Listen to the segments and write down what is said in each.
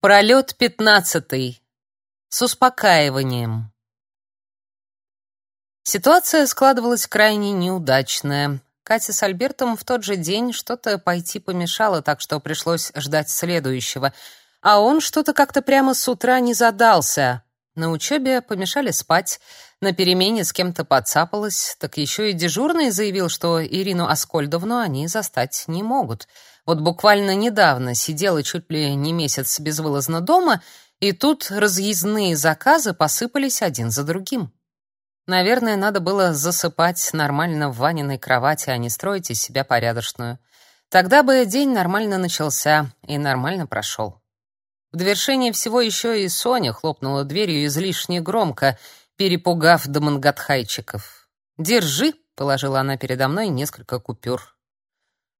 Пролет пятнадцатый. С успокаиванием. Ситуация складывалась крайне неудачная. Кате с Альбертом в тот же день что-то пойти помешало, так что пришлось ждать следующего. А он что-то как-то прямо с утра не задался. На учебе помешали спать, на перемене с кем-то подцапалась, так еще и дежурный заявил, что Ирину Аскольдовну они застать не могут — вот буквально недавно сидела чуть ли не месяц безвылазно дома, и тут разъездные заказы посыпались один за другим. Наверное, надо было засыпать нормально в Ваниной кровати, а не строить из себя порядочную. Тогда бы день нормально начался и нормально прошел. В довершение всего еще и Соня хлопнула дверью излишне громко, перепугав до мангатхайчиков. «Держи», — положила она передо мной несколько купюр.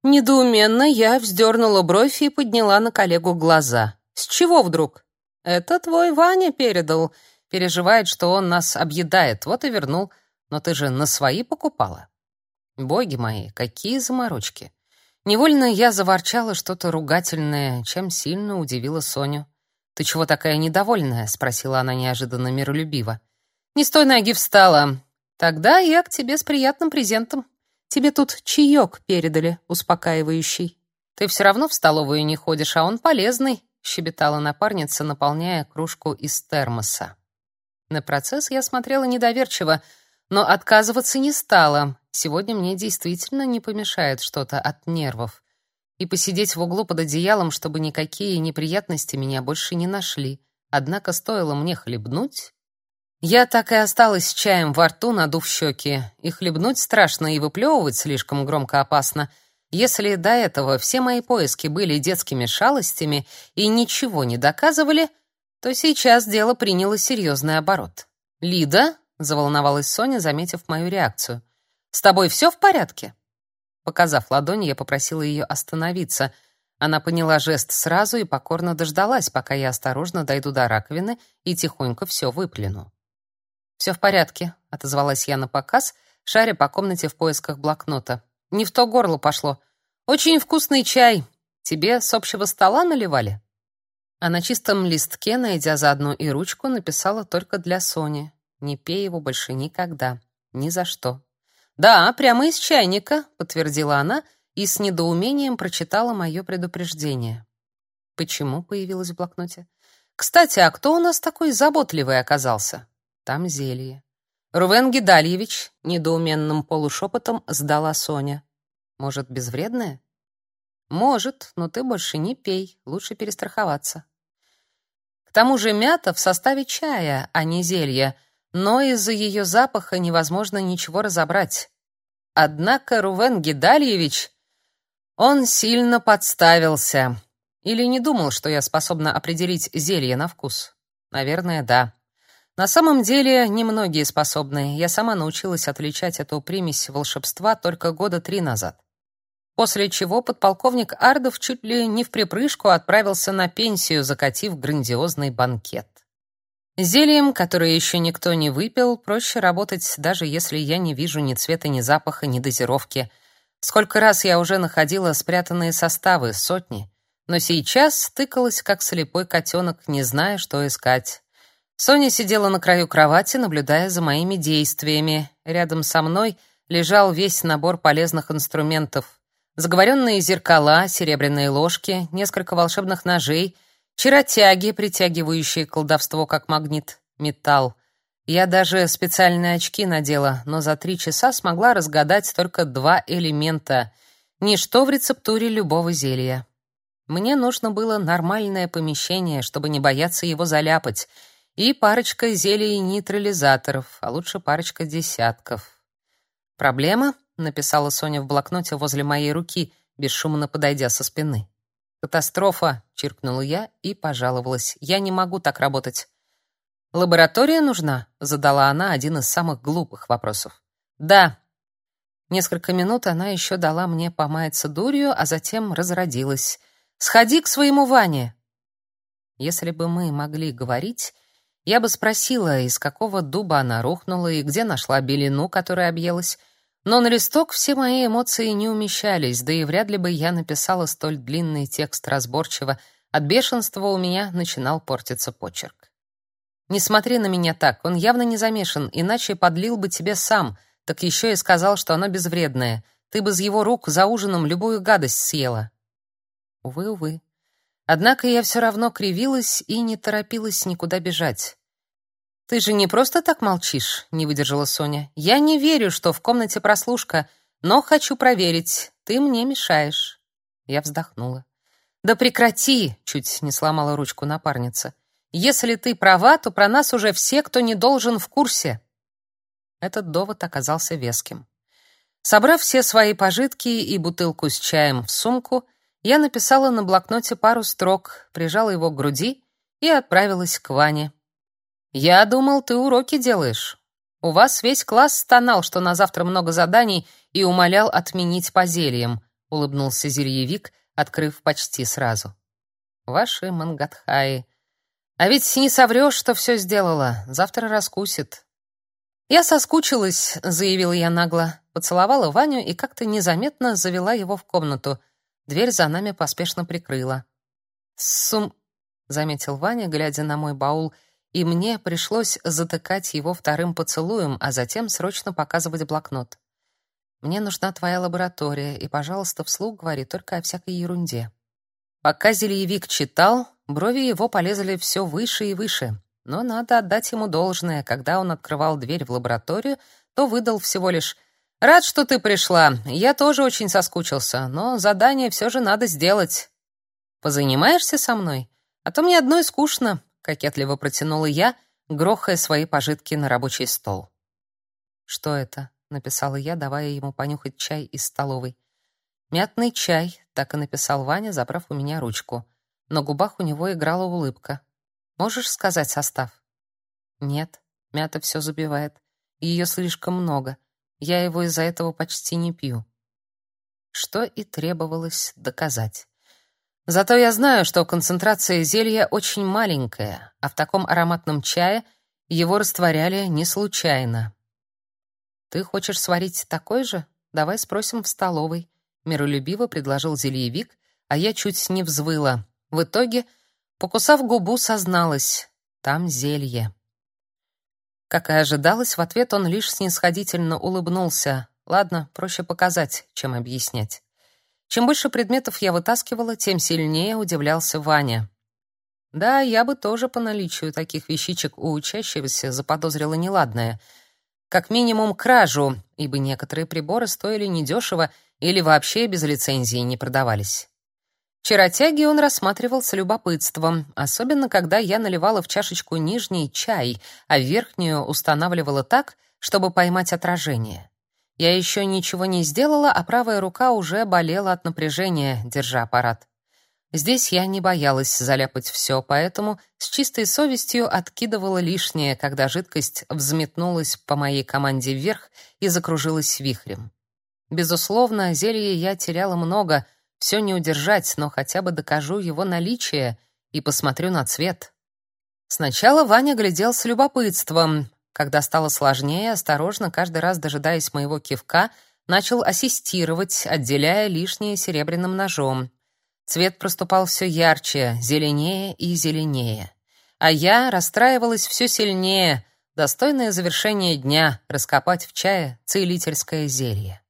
Недоуменно я вздернула бровь и подняла на коллегу глаза. «С чего вдруг?» «Это твой Ваня передал. Переживает, что он нас объедает. Вот и вернул. Но ты же на свои покупала». Боги мои, какие заморочки. Невольно я заворчала что-то ругательное, чем сильно удивила Соню. «Ты чего такая недовольная?» — спросила она неожиданно миролюбиво. «Не с той ноги встала. Тогда я к тебе с приятным презентом. Тебе тут чаек передали, успокаивающий. Ты все равно в столовую не ходишь, а он полезный, щебетала напарница, наполняя кружку из термоса. На процесс я смотрела недоверчиво, но отказываться не стала. Сегодня мне действительно не помешает что-то от нервов. И посидеть в углу под одеялом, чтобы никакие неприятности меня больше не нашли. Однако стоило мне хлебнуть, я так и осталась с чаем во рту, надув щеки. И хлебнуть страшно, и выплевывать слишком громко опасно. Если до этого все мои поиски были детскими шалостями и ничего не доказывали, то сейчас дело приняло серьезный оборот. «Лида?» — заволновалась Соня, заметив мою реакцию. «С тобой все в порядке?» Показав ладонь, я попросила ее остановиться. Она поняла жест сразу и покорно дождалась, пока я осторожно дойду до раковины и тихонько все выплюну. «Все в порядке», — отозвалась я на показ, шаря по комнате в поисках блокнота. «Не в то горло пошло. Очень вкусный чай. Тебе с общего стола наливали?» А на чистом листке, найдя заодно и ручку, написала только для Сони. «Не пей его больше никогда. Ни за что». «Да, прямо из чайника», — подтвердила она и с недоумением прочитала мое предупреждение. «Почему?» — появилось в блокноте. «Кстати, а кто у нас такой заботливый оказался?» Там зелье. Рувен Гидальевич недоуменным полушепотом сдала Соня. Может, безвредное? Может, но ты больше не пей, лучше перестраховаться. К тому же мята в составе чая, а не зелья, но из-за ее запаха невозможно ничего разобрать. Однако Рувен Гидальевич, он сильно подставился. Или не думал, что я способна определить зелье на вкус? Наверное, да. На самом деле, немногие способны. Я сама научилась отличать эту примесь волшебства только года три назад. После чего подполковник Ардов чуть ли не в припрыжку отправился на пенсию, закатив грандиозный банкет. Зельем, которое еще никто не выпил, проще работать, даже если я не вижу ни цвета, ни запаха, ни дозировки. Сколько раз я уже находила спрятанные составы, сотни. Но сейчас тыкалась, как слепой котенок, не зная, что искать. Соня сидела на краю кровати, наблюдая за моими действиями. Рядом со мной лежал весь набор полезных инструментов. Заговоренные зеркала, серебряные ложки, несколько волшебных ножей, чаротяги, притягивающие колдовство как магнит, металл. Я даже специальные очки надела, но за три часа смогла разгадать только два элемента. Ничто в рецептуре любого зелья. Мне нужно было нормальное помещение, чтобы не бояться его заляпать — и парочка зелий-нейтрализаторов, а лучше парочка десятков. «Проблема?» — написала Соня в блокноте возле моей руки, бесшумно подойдя со спины. «Катастрофа!» — чиркнула я и пожаловалась. «Я не могу так работать». «Лаборатория нужна?» — задала она один из самых глупых вопросов. «Да». Несколько минут она еще дала мне помаяться дурью, а затем разродилась. «Сходи к своему Ване!» Если бы мы могли говорить, я бы спросила, из какого дуба она рухнула и где нашла белину, которая объелась. Но на листок все мои эмоции не умещались, да и вряд ли бы я написала столь длинный текст разборчиво, От бешенства у меня начинал портиться почерк. Не смотри на меня так, он явно не замешан, иначе подлил бы тебе сам, так еще и сказал, что оно безвредное. Ты бы из его рук за ужином любую гадость съела. Увы, увы. Однако я все равно кривилась и не торопилась никуда бежать. Ты же не просто так молчишь, не выдержала Соня. Я не верю, что в комнате прослушка, но хочу проверить. Ты мне мешаешь. Я вздохнула. Да прекрати, чуть не сломала ручку напарница. Если ты права, то про нас уже все, кто не должен, в курсе. Этот довод оказался веским. Собрав все свои пожитки и бутылку с чаем в сумку, я написала на блокноте пару строк, прижала его к груди и отправилась к Ване. «Я думал, ты уроки делаешь. У вас весь класс стонал, что на завтра много заданий, и умолял отменить по зельям», — улыбнулся зельевик, открыв почти сразу. «Ваши мангатхаи. А ведь не соврёшь, что всё сделала. Завтра раскусит». «Я соскучилась», — заявила я нагло, поцеловала Ваню и как-то незаметно завела его в комнату. Дверь за нами поспешно прикрыла. «Сум...» — заметил Ваня, глядя на мой баул, и мне пришлось затыкать его вторым поцелуем, а затем срочно показывать блокнот. Мне нужна твоя лаборатория, и, пожалуйста, вслух говори только о всякой ерунде. Пока зельевик читал, брови его полезли все выше и выше. Но надо отдать ему должное, когда он открывал дверь в лабораторию, то выдал всего лишь «Рад, что ты пришла. Я тоже очень соскучился, но задание все же надо сделать». «Позанимаешься со мной? А то мне одной скучно», — кокетливо протянула я, грохая свои пожитки на рабочий стол. «Что это?» написала я, давая ему понюхать чай из столовой. Мятный чай, так и написал Ваня, забрав у меня ручку. На губах у него играла улыбка. Можешь сказать состав? Нет, мята все забивает. Ее слишком много. Я его из-за этого почти не пью. Что и требовалось доказать. Зато я знаю, что концентрация зелья очень маленькая, а в таком ароматном чае его растворяли не случайно. Ты хочешь сварить такой же? Давай спросим в столовой, миролюбиво предложил зельевик, а я чуть не взвыла. В итоге, покусав губу, созналась: там зелье. Как и ожидалось, в ответ он лишь снисходительно улыбнулся. Ладно, проще показать, чем объяснять. Чем больше предметов я вытаскивала, тем сильнее удивлялся Ваня. Да, я бы тоже по наличию таких вещичек у учащегося заподозрила неладное — как минимум кражу, ибо некоторые приборы стоили недешево или вообще без лицензии не продавались. Чаротяги он рассматривал с любопытством, особенно когда я наливала в чашечку нижний чай, а верхнюю устанавливала так, чтобы поймать отражение. Я еще ничего не сделала, а правая рука уже болела от напряжения, держа аппарат. Здесь я не боялась заляпать все, поэтому с чистой совестью откидывала лишнее, когда жидкость взметнулась по моей команде вверх и закружилась вихрем. Безусловно, зелья я теряла много, все не удержать, но хотя бы докажу его наличие и посмотрю на цвет. Сначала Ваня глядел с любопытством. Когда стало сложнее, осторожно, каждый раз дожидаясь моего кивка, начал ассистировать, отделяя лишнее серебряным ножом. Цвет проступал все ярче, зеленее и зеленее. А я расстраивалась все сильнее. Достойное завершение дня — раскопать в чае целительское зелье.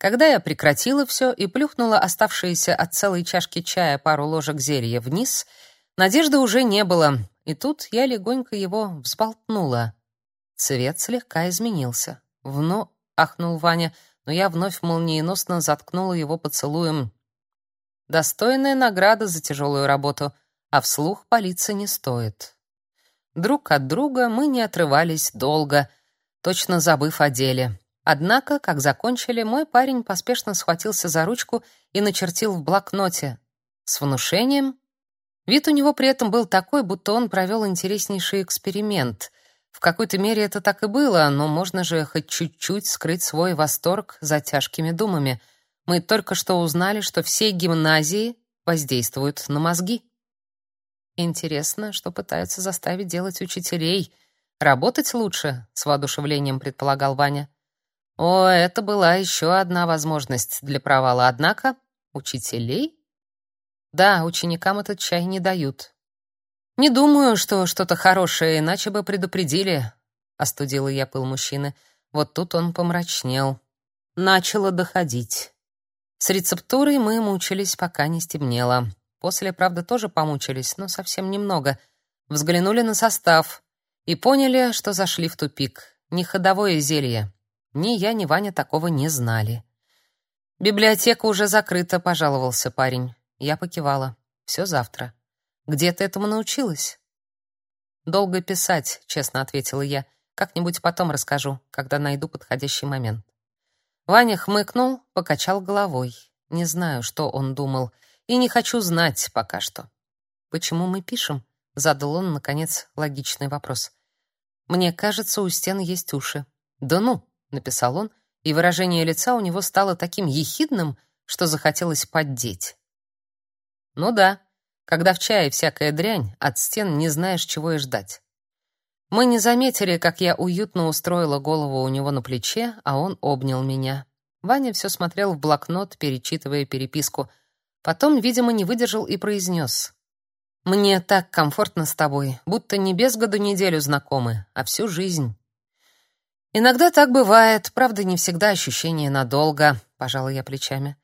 Когда я прекратила все и плюхнула оставшиеся от целой чашки чая пару ложек зелья вниз, надежды уже не было, и тут я легонько его взболтнула. Цвет слегка изменился. «Вно...» — ахнул Ваня, но я вновь молниеносно заткнула его поцелуем, Достойная награда за тяжелую работу, а вслух палиться не стоит. Друг от друга мы не отрывались долго, точно забыв о деле. Однако, как закончили, мой парень поспешно схватился за ручку и начертил в блокноте. С внушением. Вид у него при этом был такой, будто он провел интереснейший эксперимент. В какой-то мере это так и было, но можно же хоть чуть-чуть скрыть свой восторг за тяжкими думами — мы только что узнали, что все гимназии воздействуют на мозги. Интересно, что пытаются заставить делать учителей. Работать лучше, с воодушевлением предполагал Ваня. О, это была еще одна возможность для провала. Однако учителей Да, ученикам этот чай не дают. Не думаю, что что-то хорошее, иначе бы предупредили, остудила я пыл мужчины. Вот тут он помрачнел. Начало доходить. С рецептурой мы мучились, пока не стемнело. После, правда, тоже помучились, но совсем немного. Взглянули на состав и поняли, что зашли в тупик. Не ходовое зелье. Ни я, ни Ваня такого не знали. Библиотека уже закрыта, пожаловался парень. Я покивала. Все завтра. Где ты этому научилась? Долго писать, честно ответила я. Как-нибудь потом расскажу, когда найду подходящий момент. Ваня хмыкнул, покачал головой. Не знаю, что он думал, и не хочу знать пока что. Почему мы пишем? задал он наконец логичный вопрос. Мне кажется, у стен есть уши. Да ну, написал он, и выражение лица у него стало таким ехидным, что захотелось поддеть. Ну да, когда в чае всякая дрянь, от стен не знаешь, чего и ждать. Мы не заметили, как я уютно устроила голову у него на плече, а он обнял меня. Ваня все смотрел в блокнот, перечитывая переписку. Потом, видимо, не выдержал и произнес. «Мне так комфортно с тобой, будто не без году неделю знакомы, а всю жизнь». Иногда так бывает, правда, не всегда ощущение надолго, пожала я плечами.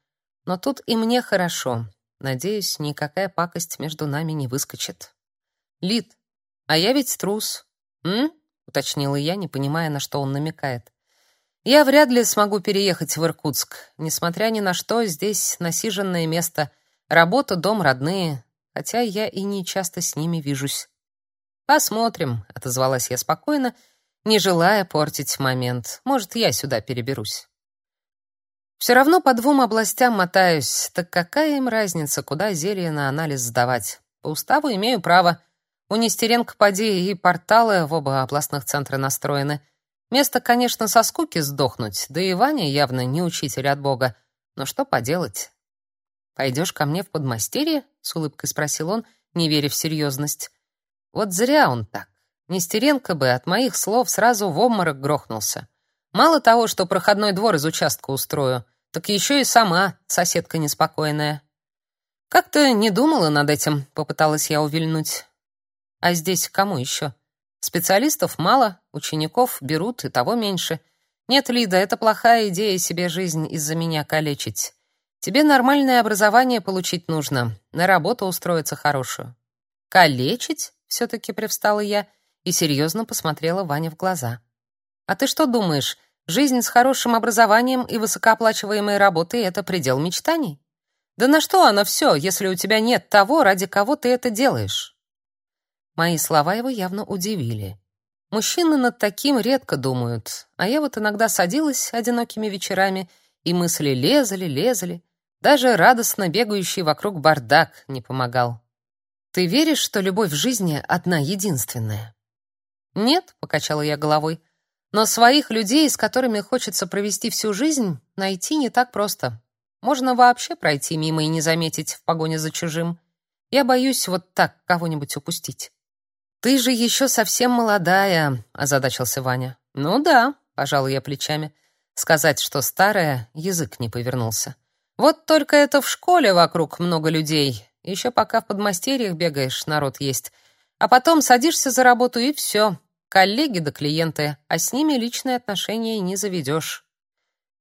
Но тут и мне хорошо. Надеюсь, никакая пакость между нами не выскочит. Лид, а я ведь трус. М? уточнила я, не понимая, на что он намекает. Я вряд ли смогу переехать в Иркутск. Несмотря ни на что, здесь насиженное место, работа, дом, родные, хотя я и не часто с ними вижусь. Посмотрим, отозвалась я спокойно не желая портить момент. Может, я сюда переберусь. Все равно по двум областям мотаюсь, так какая им разница, куда зелье на анализ сдавать? По уставу имею право. У Нестеренко поди и порталы в оба областных центра настроены. Место, конечно, со скуки сдохнуть, да и Ваня явно не учитель от Бога. Но что поделать? Пойдешь ко мне в подмастерье? с улыбкой спросил он, не веря в серьезность. Вот зря он так. Нестеренко бы от моих слов сразу в обморок грохнулся. Мало того, что проходной двор из участка устрою, так еще и сама соседка неспокойная. Как-то не думала над этим, попыталась я увильнуть. А здесь кому еще? Специалистов мало, учеников берут и того меньше. Нет, Лида, это плохая идея себе жизнь из-за меня калечить. Тебе нормальное образование получить нужно, на работу устроиться хорошую. Калечить? все таки привстала я и серьезно посмотрела Ване в глаза. А ты что думаешь, жизнь с хорошим образованием и высокооплачиваемой работой это предел мечтаний? Да на что оно все, если у тебя нет того, ради кого ты это делаешь? Мои слова его явно удивили. Мужчины над таким редко думают, а я вот иногда садилась одинокими вечерами, и мысли лезли, лезли. Даже радостно бегающий вокруг бардак не помогал. Ты веришь, что любовь в жизни одна единственная? Нет, покачала я головой. Но своих людей, с которыми хочется провести всю жизнь, найти не так просто. Можно вообще пройти мимо и не заметить в погоне за чужим. Я боюсь вот так кого-нибудь упустить. Ты же еще совсем молодая, озадачился Ваня. Ну да, пожал я плечами. Сказать, что старая, язык не повернулся. Вот только это в школе вокруг много людей. Еще пока в подмастерьях бегаешь, народ есть. А потом садишься за работу и все. Коллеги да клиенты, а с ними личные отношения не заведешь.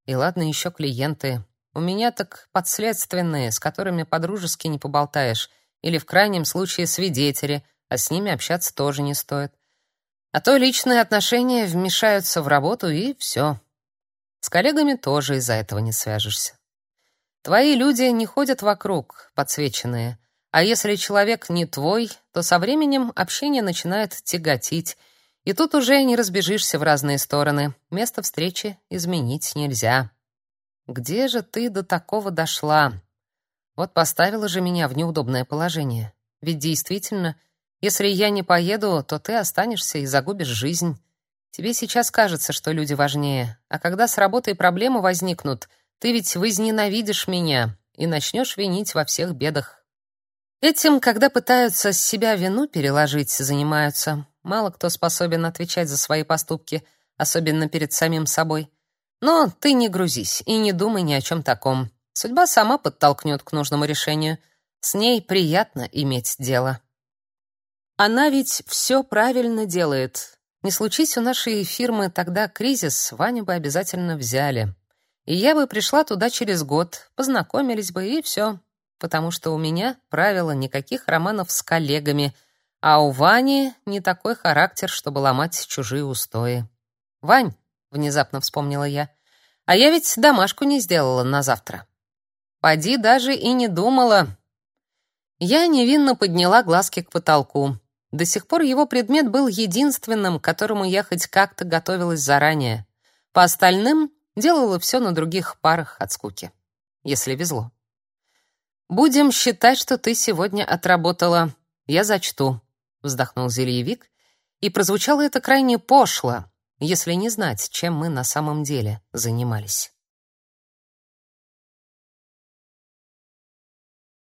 И ладно еще клиенты. У меня так подследственные, с которыми по-дружески не поболтаешь, или в крайнем случае свидетели, а с ними общаться тоже не стоит. А то личные отношения вмешаются в работу и все. С коллегами тоже из-за этого не свяжешься. Твои люди не ходят вокруг, подсвеченные. А если человек не твой, то со временем общение начинает тяготить, и тут уже не разбежишься в разные стороны. Место встречи изменить нельзя. Где же ты до такого дошла? Вот поставила же меня в неудобное положение. Ведь действительно, если я не поеду, то ты останешься и загубишь жизнь. Тебе сейчас кажется, что люди важнее, а когда с работой проблемы возникнут, ты ведь возненавидишь меня и начнешь винить во всех бедах. Этим, когда пытаются с себя вину переложить, занимаются. Мало кто способен отвечать за свои поступки, особенно перед самим собой. Но ты не грузись и не думай ни о чем таком. Судьба сама подтолкнет к нужному решению. С ней приятно иметь дело. Она ведь все правильно делает. Не случись у нашей фирмы тогда кризис, Ваню бы обязательно взяли. И я бы пришла туда через год, познакомились бы и все. Потому что у меня правило никаких романов с коллегами, а у Вани не такой характер, чтобы ломать чужие устои. Вань, внезапно вспомнила я. А я ведь домашку не сделала на завтра. Поди даже и не думала. Я невинно подняла глазки к потолку. До сих пор его предмет был единственным, к которому я хоть как-то готовилась заранее. По остальным делала все на других парах от скуки, если везло. Будем считать, что ты сегодня отработала. Я зачту, вздохнул Зельевик, и прозвучало это крайне пошло, если не знать, чем мы на самом деле занимались.